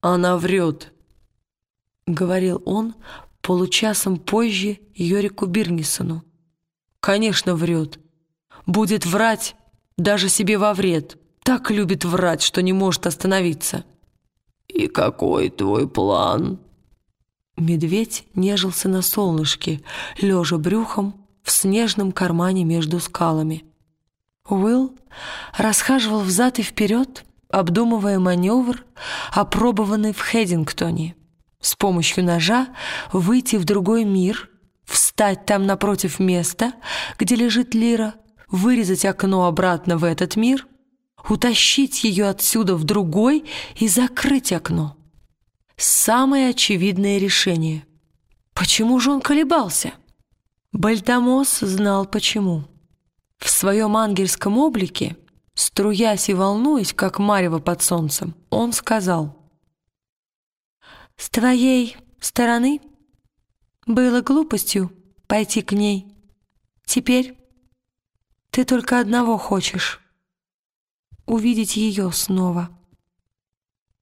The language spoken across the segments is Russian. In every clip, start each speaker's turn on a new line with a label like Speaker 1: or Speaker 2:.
Speaker 1: «Она врет», — говорил он получасом позже Йорику Бирнисону. «Конечно, врет. Будет врать даже себе во вред. Так любит врать, что не может остановиться».
Speaker 2: «И какой твой план?»
Speaker 1: Медведь нежился на солнышке, лежа брюхом в снежном кармане между скалами. Уилл расхаживал взад и вперед, обдумывая маневр, опробованный в Хедингтоне. С помощью ножа выйти в другой мир, встать там напротив места, где лежит Лира, вырезать окно обратно в этот мир, утащить ее отсюда в другой и закрыть окно. Самое очевидное решение. Почему же он колебался? Бальтамос знал почему. В своем ангельском облике, струясь и волнуясь, как марево под солнцем, он сказал, «С твоей стороны было глупостью пойти к ней. Теперь ты только одного хочешь — увидеть ее снова».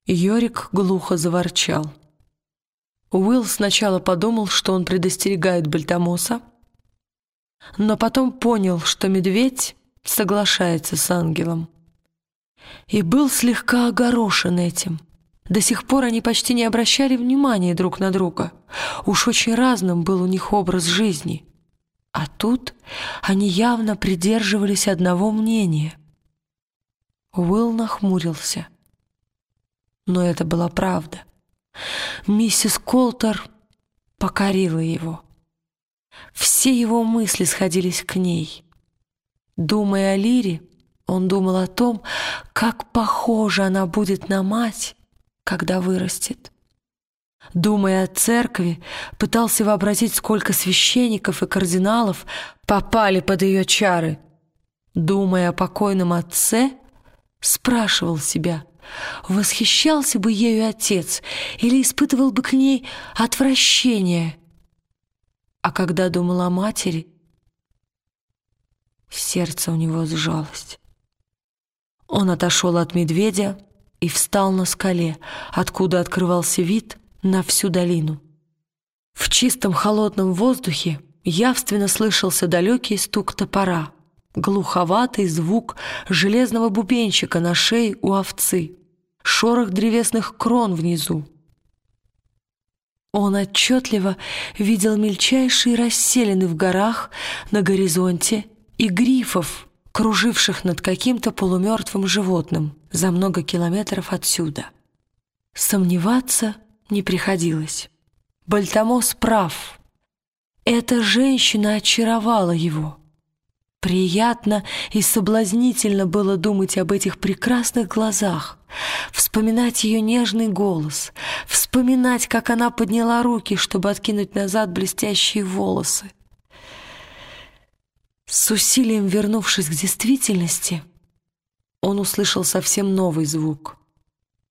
Speaker 1: Йорик глухо заворчал. Уилл сначала подумал, что он предостерегает Бальтамоса, но потом понял, что медведь соглашается с ангелом. И был слегка огорошен этим. До сих пор они почти не обращали внимания друг на друга. Уж очень разным был у них образ жизни. А тут они явно придерживались одного мнения. Уилл нахмурился — но это была правда. Миссис Колтер покорила его. Все его мысли сходились к ней. Думая о Лире, он думал о том, как похожа она будет на мать, когда вырастет. Думая о церкви, пытался вообразить, сколько священников и кардиналов попали под ее чары. Думая о покойном отце, спрашивал себя — Восхищался бы ею отец или испытывал бы к ней отвращение. А когда думал о матери, сердце у него сжалось. Он отошел от медведя и встал на скале, откуда открывался вид на всю долину. В чистом холодном воздухе явственно слышался далекий стук топора — глуховатый звук железного бубенчика на шее у овцы, шорох древесных крон внизу. Он отчетливо видел мельчайшие расселены в горах на горизонте и грифов, круживших над каким-то полумертвым животным за много километров отсюда. Сомневаться не приходилось. Бальтамос прав. Эта женщина очаровала его — Приятно и соблазнительно было думать об этих прекрасных глазах, вспоминать ее нежный голос, вспоминать, как она подняла руки, чтобы откинуть назад блестящие волосы. С усилием вернувшись к действительности, он услышал совсем новый звук.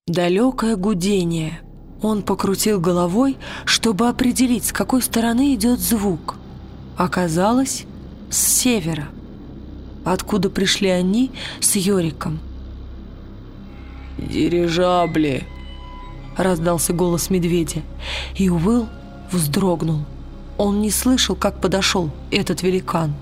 Speaker 1: Далекое гудение. Он покрутил головой, чтобы определить, с какой стороны идет звук. Оказалось, с севера откуда пришли они с Йориком.
Speaker 2: «Дирижабли!» — раздался голос медведя,
Speaker 1: и Уилл вздрогнул. Он не слышал, как подошел этот великан.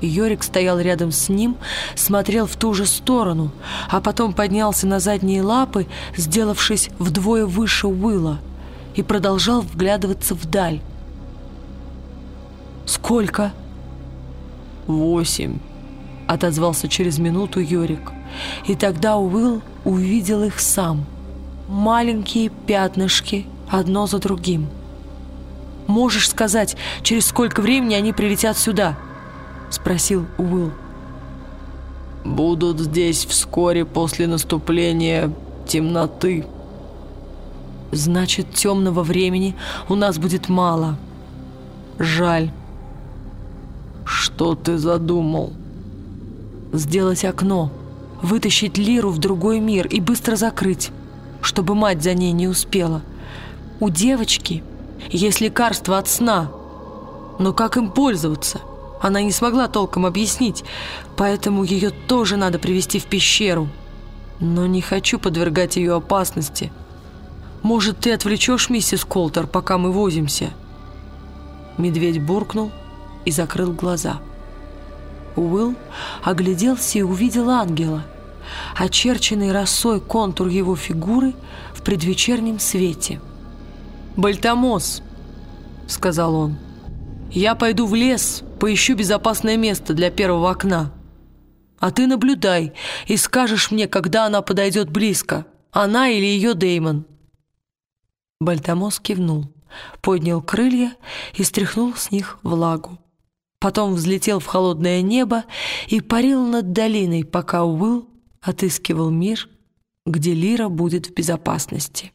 Speaker 1: Йорик стоял рядом с ним, смотрел в ту же сторону, а потом поднялся на задние лапы, сделавшись вдвое выше Уилла, и продолжал вглядываться вдаль. «Сколько?»
Speaker 2: «Восемь», — отозвался через минуту Йорик.
Speaker 1: И тогда Уилл увидел их сам. Маленькие пятнышки, одно за другим. «Можешь сказать, через сколько времени они прилетят сюда?» — спросил Уилл.
Speaker 2: «Будут здесь вскоре после наступления темноты».
Speaker 1: «Значит, темного времени у нас будет мало. Жаль».
Speaker 2: «Что ты задумал?»
Speaker 1: «Сделать окно, вытащить Лиру в другой мир и быстро закрыть, чтобы мать за ней не успела. У девочки есть лекарство от сна, но как им пользоваться?» Она не смогла толком объяснить, поэтому ее тоже надо привести в пещеру. Но не хочу подвергать ее опасности, Может, ты отвлечешь миссис Колтер, пока мы возимся?» Медведь буркнул и закрыл глаза. Уилл огляделся и увидел ангела, очерченный росой контур его фигуры в предвечернем свете. «Бальтамос!» — сказал он. «Я пойду в лес, поищу безопасное место для первого окна. А ты наблюдай и скажешь мне, когда она подойдет близко, она или ее Деймон». Бальтамос кивнул, поднял крылья и стряхнул с них влагу. Потом взлетел в холодное небо и парил над долиной, пока Уилл отыскивал мир, где Лира будет в безопасности.